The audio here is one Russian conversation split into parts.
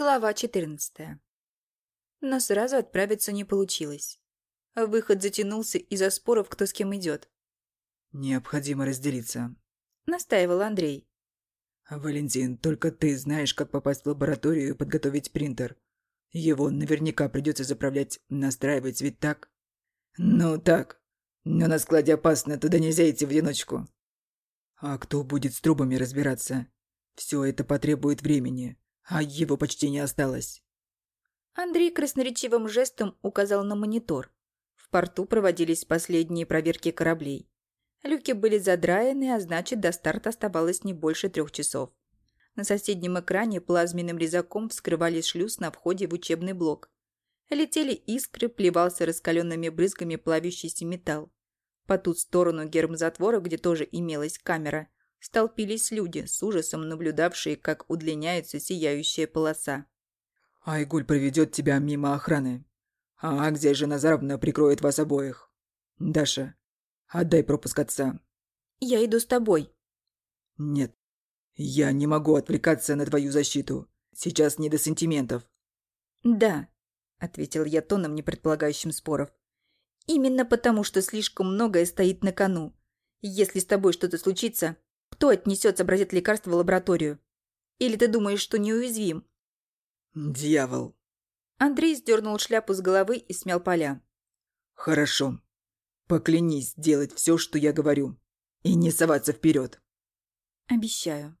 Глава 14. Но сразу отправиться не получилось. Выход затянулся из-за споров, кто с кем идет. «Необходимо разделиться», — настаивал Андрей. «Валентин, только ты знаешь, как попасть в лабораторию и подготовить принтер. Его наверняка придется заправлять, настраивать, ведь так?» «Ну так. Но на складе опасно, туда нельзя идти в одиночку». «А кто будет с трубами разбираться? Все это потребует времени а его почти не осталось. Андрей красноречивым жестом указал на монитор. В порту проводились последние проверки кораблей. Люки были задраены, а значит, до старта оставалось не больше трех часов. На соседнем экране плазменным резаком вскрывали шлюз на входе в учебный блок. Летели искры, плевался раскаленными брызгами плавящийся металл. По ту сторону гермозатвора, где тоже имелась камера, столпились люди, с ужасом наблюдавшие, как удлиняется сияющая полоса. «Айгуль проведет тебя мимо охраны. А где же Назаровна прикроет вас обоих? Даша, отдай пропуск отца». «Я иду с тобой». «Нет, я не могу отвлекаться на твою защиту. Сейчас не до сантиментов». «Да», — ответил я тоном, не предполагающим споров. «Именно потому, что слишком многое стоит на кону. Если с тобой что-то случится, кто отнесет образец лекарства в лабораторию? Или ты думаешь, что неуязвим?» «Дьявол!» Андрей сдернул шляпу с головы и смял поля. «Хорошо. Поклянись делать все, что я говорю. И не соваться вперед. «Обещаю».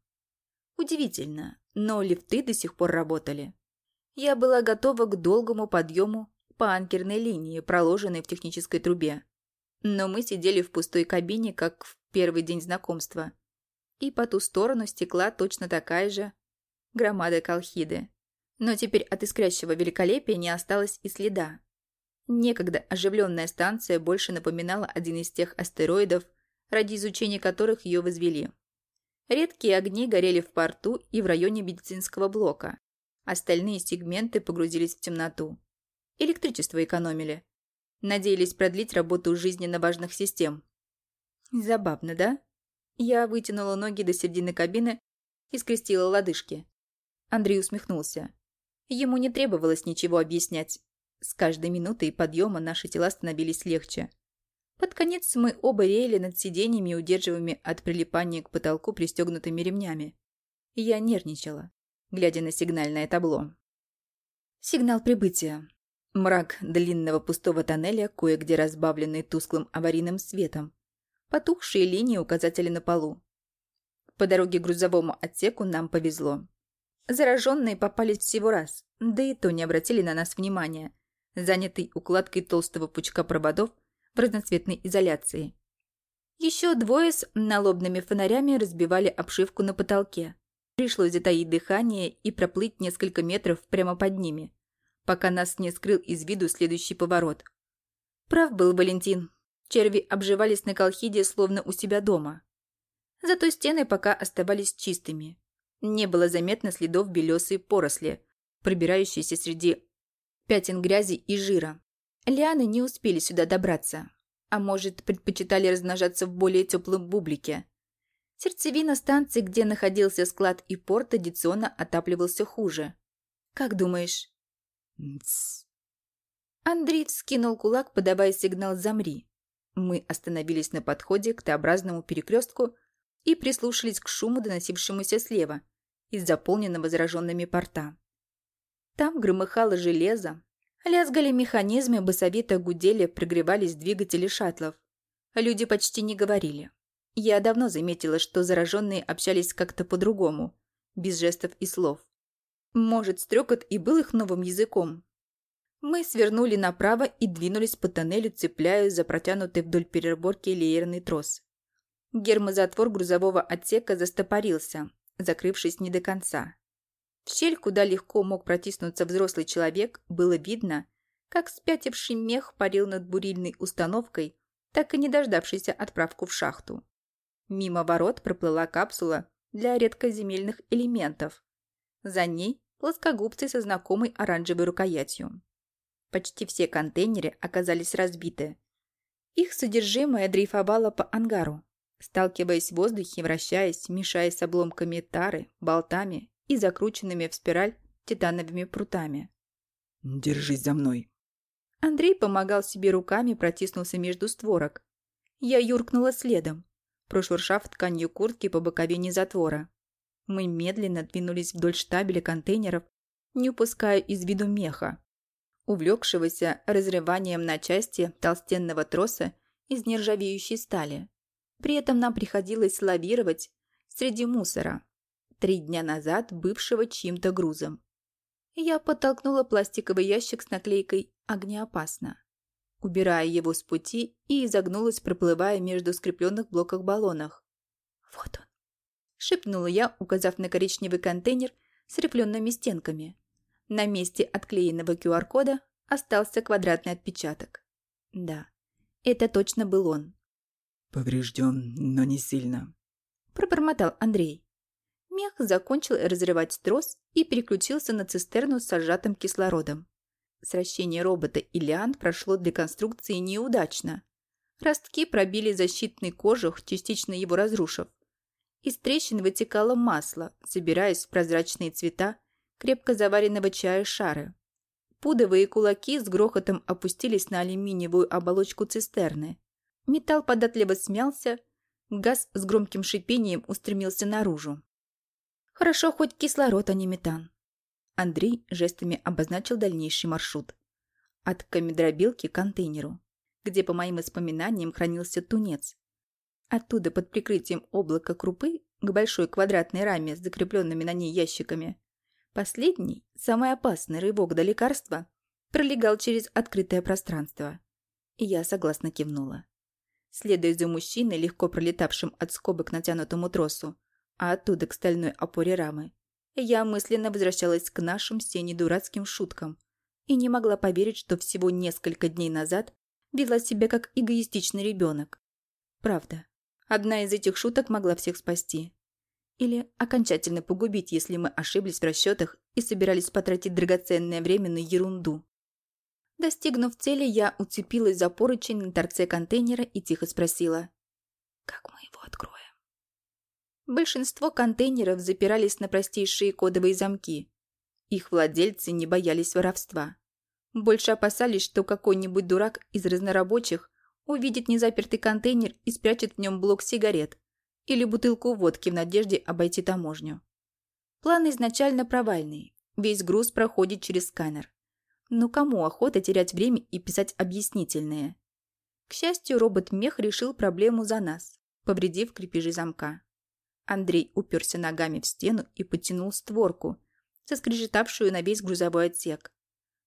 Удивительно, но лифты до сих пор работали. Я была готова к долгому подъему по анкерной линии, проложенной в технической трубе. Но мы сидели в пустой кабине, как в первый день знакомства и по ту сторону стекла точно такая же громада Колхиды. Но теперь от искрящего великолепия не осталось и следа. Некогда оживленная станция больше напоминала один из тех астероидов, ради изучения которых ее возвели. Редкие огни горели в порту и в районе медицинского блока. Остальные сегменты погрузились в темноту. Электричество экономили. Надеялись продлить работу жизненно важных систем. Забавно, да? Я вытянула ноги до середины кабины и скрестила лодыжки. Андрей усмехнулся. Ему не требовалось ничего объяснять. С каждой минутой подъема наши тела становились легче. Под конец мы оба реяли над сиденьями, удерживаемыми от прилипания к потолку пристегнутыми ремнями. Я нервничала, глядя на сигнальное табло. Сигнал прибытия. Мрак длинного пустого тоннеля, кое-где разбавленный тусклым аварийным светом потухшие линии указателей на полу. По дороге к грузовому отсеку нам повезло. Зараженные попались всего раз, да и то не обратили на нас внимания, занятый укладкой толстого пучка проводов в разноцветной изоляции. Еще двое с налобными фонарями разбивали обшивку на потолке. Пришлось затаить дыхание и проплыть несколько метров прямо под ними, пока нас не скрыл из виду следующий поворот. Прав был Валентин, Черви обживались на Колхиде словно у себя дома. Зато стены пока оставались чистыми. Не было заметно следов белесой поросли, пробирающейся среди пятен грязи и жира. Лианы не успели сюда добраться. А может, предпочитали размножаться в более теплом бублике. Сердцевина станции, где находился склад и порт, традиционно отапливался хуже. Как думаешь? Андрей вскинул кулак, подавая сигнал «Замри». Мы остановились на подходе к Т-образному перекрестку и прислушались к шуму, доносившемуся слева, из заполненного зараженными порта. Там громыхало железо, лязгали механизмы, басовито гудели, прогревались двигатели шаттлов. Люди почти не говорили. Я давно заметила, что зараженные общались как-то по-другому, без жестов и слов. Может, стрекот и был их новым языком, мы свернули направо и двинулись по тоннелю, цепляясь за протянутый вдоль переборки леерный трос. Гермозатвор грузового отсека застопорился, закрывшись не до конца. В щель, куда легко мог протиснуться взрослый человек, было видно, как спятивший мех парил над бурильной установкой, так и не дождавшийся отправку в шахту. Мимо ворот проплыла капсула для редкоземельных элементов. За ней плоскогубцы со знакомой оранжевой рукоятью. Почти все контейнеры оказались разбиты. Их содержимое дрейфовало по ангару, сталкиваясь в воздухе, вращаясь, мешаясь с обломками тары, болтами и закрученными в спираль титановыми прутами. «Держись за мной». Андрей помогал себе руками, протиснулся между створок. Я юркнула следом, прошуршав тканью куртки по боковине затвора. Мы медленно двинулись вдоль штабеля контейнеров, не упуская из виду меха, увлекшегося разрыванием на части толстенного троса из нержавеющей стали. При этом нам приходилось лавировать среди мусора, три дня назад бывшего чьим-то грузом. Я подтолкнула пластиковый ящик с наклейкой «Огнеопасно», убирая его с пути и изогнулась, проплывая между скрепленных блоках баллонах. «Вот он!» – шепнула я, указав на коричневый контейнер с рифлеными стенками. На месте отклеенного QR-кода остался квадратный отпечаток. Да, это точно был он. «Поврежден, но не сильно», – пробормотал Андрей. Мех закончил разрывать трос и переключился на цистерну с сжатым кислородом. Сращение робота и лиан прошло для конструкции неудачно. Ростки пробили защитный кожух, частично его разрушив. Из трещин вытекало масло, собираясь в прозрачные цвета крепко заваренного чая шары. Пудовые кулаки с грохотом опустились на алюминиевую оболочку цистерны. Металл податливо смялся, газ с громким шипением устремился наружу. Хорошо хоть кислород, а не метан. Андрей жестами обозначил дальнейший маршрут. От камедробилки к контейнеру, где, по моим воспоминаниям, хранился тунец. Оттуда под прикрытием облака крупы к большой квадратной раме с закрепленными на ней ящиками Последний, самый опасный рывок до лекарства, пролегал через открытое пространство. И я согласно кивнула. Следуя за мужчиной, легко пролетавшим от скобок к натянутому тросу, а оттуда к стальной опоре рамы, я мысленно возвращалась к нашим с дурацким шуткам и не могла поверить, что всего несколько дней назад вела себя как эгоистичный ребенок. Правда, одна из этих шуток могла всех спасти. Или окончательно погубить, если мы ошиблись в расчетах и собирались потратить драгоценное время на ерунду. Достигнув цели, я уцепилась за поручень на торце контейнера и тихо спросила. «Как мы его откроем?» Большинство контейнеров запирались на простейшие кодовые замки. Их владельцы не боялись воровства. Больше опасались, что какой-нибудь дурак из разнорабочих увидит незапертый контейнер и спрячет в нем блок сигарет, или бутылку водки в надежде обойти таможню. План изначально провальный. Весь груз проходит через сканер. Но кому охота терять время и писать объяснительные? К счастью, робот-мех решил проблему за нас, повредив крепежи замка. Андрей уперся ногами в стену и потянул створку, соскрежетавшую на весь грузовой отсек.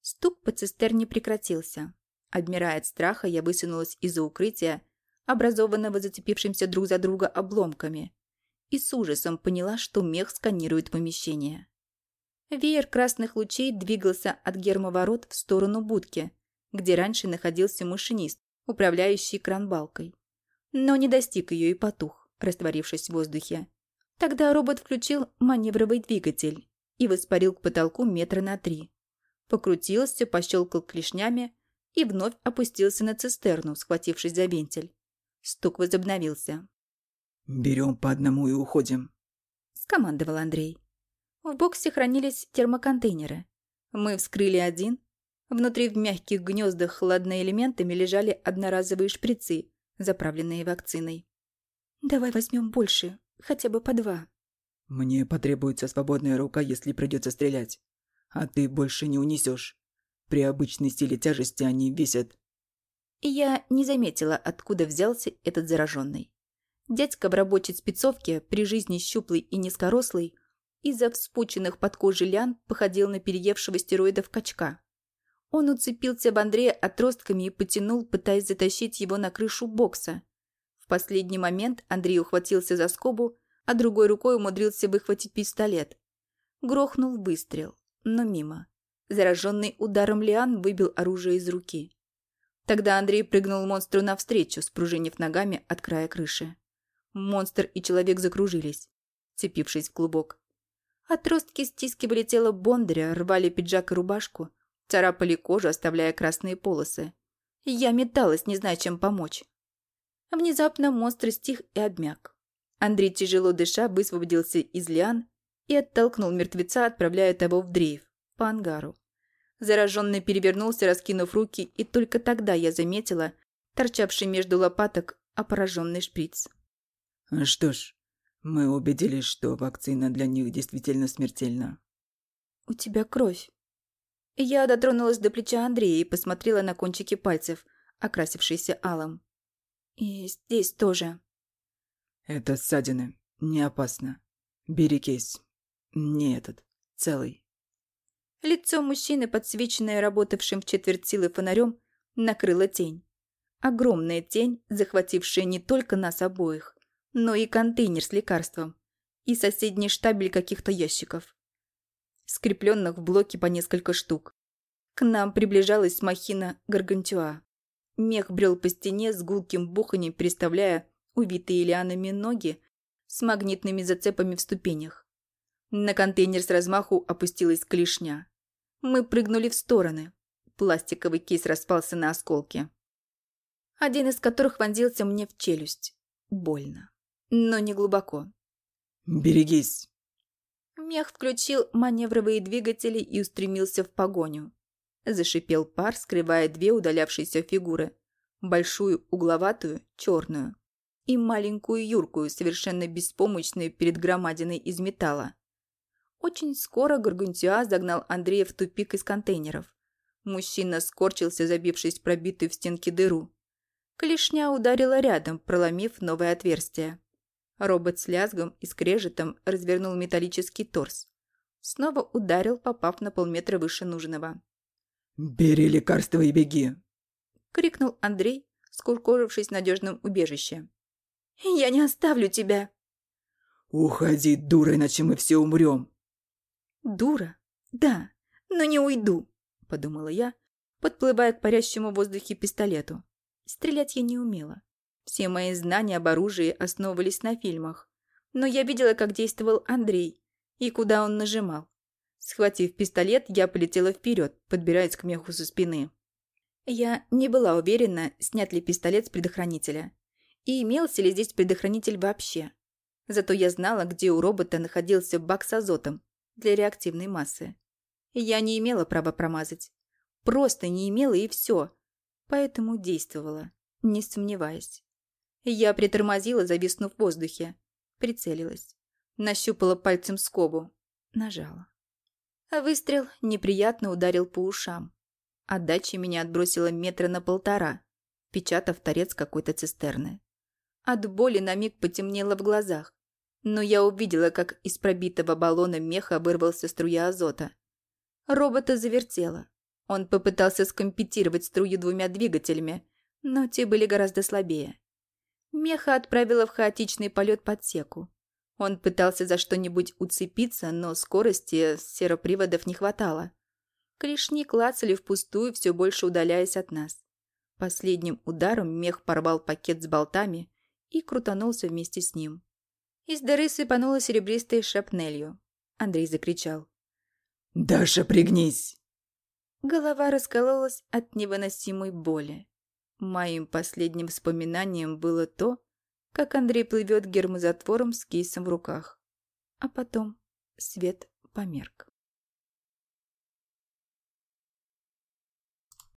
Стук по цистерне прекратился. Обмирая от страха, я высунулась из-за укрытия образованного зацепившимся друг за друга обломками, и с ужасом поняла, что мех сканирует помещение. Веер красных лучей двигался от гермоворот в сторону будки, где раньше находился машинист, управляющий кранбалкой. Но не достиг ее и потух, растворившись в воздухе. Тогда робот включил маневровый двигатель и воспарил к потолку метра на три. Покрутился, пощелкал клешнями и вновь опустился на цистерну, схватившись за вентиль. Стук возобновился. «Берем по одному и уходим», — скомандовал Андрей. В боксе хранились термоконтейнеры. Мы вскрыли один. Внутри в мягких гнездах хладноэлементами лежали одноразовые шприцы, заправленные вакциной. «Давай возьмем больше, хотя бы по два». «Мне потребуется свободная рука, если придется стрелять. А ты больше не унесешь. При обычной силе тяжести они весят и я не заметила, откуда взялся этот зараженный. Дядька в рабочей спецовке, при жизни щуплый и низкорослый, из-за вспученных под кожей лян походил на переевшего стероидов качка. Он уцепился в Андрея отростками и потянул, пытаясь затащить его на крышу бокса. В последний момент Андрей ухватился за скобу, а другой рукой умудрился выхватить пистолет. Грохнул выстрел, но мимо. Зараженный ударом лиан выбил оружие из руки. Тогда Андрей прыгнул монстру навстречу, спружинив ногами от края крыши. Монстр и человек закружились, цепившись в клубок. Отростки стискивали тело Бондаря, рвали пиджак и рубашку, царапали кожу, оставляя красные полосы. Я металась, не зная, чем помочь. Внезапно монстр стих и обмяк. Андрей, тяжело дыша, высвободился из лиан и оттолкнул мертвеца, отправляя того в дрейф, по ангару. Зараженный перевернулся, раскинув руки, и только тогда я заметила торчавший между лопаток опороженный шприц. Что ж, мы убедились, что вакцина для них действительно смертельна. «У тебя кровь». Я дотронулась до плеча Андрея и посмотрела на кончики пальцев, окрасившиеся алым. «И здесь тоже». «Это ссадины. Не опасно. Бери кейс. Не этот. Целый». Лицо мужчины, подсвеченное работавшим в четверть силы фонарем, накрыла тень. Огромная тень, захватившая не только нас обоих, но и контейнер с лекарством, и соседний штабель каких-то ящиков, скрепленных в блоке по несколько штук. К нам приближалась махина Гаргантюа. Мех брел по стене с гулким буханем, переставляя увитые лианами ноги с магнитными зацепами в ступенях. На контейнер с размаху опустилась клешня. Мы прыгнули в стороны. Пластиковый кейс распался на осколки. Один из которых вонзился мне в челюсть. Больно. Но не глубоко. «Берегись!» Мех включил маневровые двигатели и устремился в погоню. Зашипел пар, скрывая две удалявшиеся фигуры. Большую, угловатую, черную. И маленькую, юркую, совершенно беспомощную перед громадиной из металла. Очень скоро Гаргантюа загнал Андрея в тупик из контейнеров. Мужчина скорчился, забившись в пробитую в стенке дыру. Клешня ударила рядом, проломив новое отверстие. Робот с лязгом и скрежетом развернул металлический торс. Снова ударил, попав на полметра выше нужного. «Бери лекарство и беги!» — крикнул Андрей, скуркожившись в надежном убежище. «Я не оставлю тебя!» «Уходи, дура, иначе мы все умрем!» «Дура? Да, но не уйду», – подумала я, подплывая к парящему в воздухе пистолету. Стрелять я не умела. Все мои знания об оружии основывались на фильмах. Но я видела, как действовал Андрей и куда он нажимал. Схватив пистолет, я полетела вперед, подбираясь к меху со спины. Я не была уверена, снят ли пистолет с предохранителя. И имелся ли здесь предохранитель вообще. Зато я знала, где у робота находился бак с азотом, для реактивной массы. Я не имела права промазать. Просто не имела и все. Поэтому действовала, не сомневаясь. Я притормозила, зависнув в воздухе. Прицелилась. Нащупала пальцем скобу. Нажала. А выстрел неприятно ударил по ушам. Отдача меня отбросила метра на полтора, печатав торец какой-то цистерны. От боли на миг потемнело в глазах. Но я увидела, как из пробитого баллона меха вырвался струя азота. Робота завертело. Он попытался скомпетировать струю двумя двигателями, но те были гораздо слабее. Меха отправила в хаотичный полет под секу. Он пытался за что-нибудь уцепиться, но скорости сероприводов не хватало. Клешни клацали впустую, все больше удаляясь от нас. Последним ударом мех порвал пакет с болтами и крутанулся вместе с ним. Из дыры сыпануло серебристой шапнелью. Андрей закричал. «Даша, пригнись!» Голова раскололась от невыносимой боли. Моим последним вспоминанием было то, как Андрей плывет гермозатвором с кейсом в руках. А потом свет померк.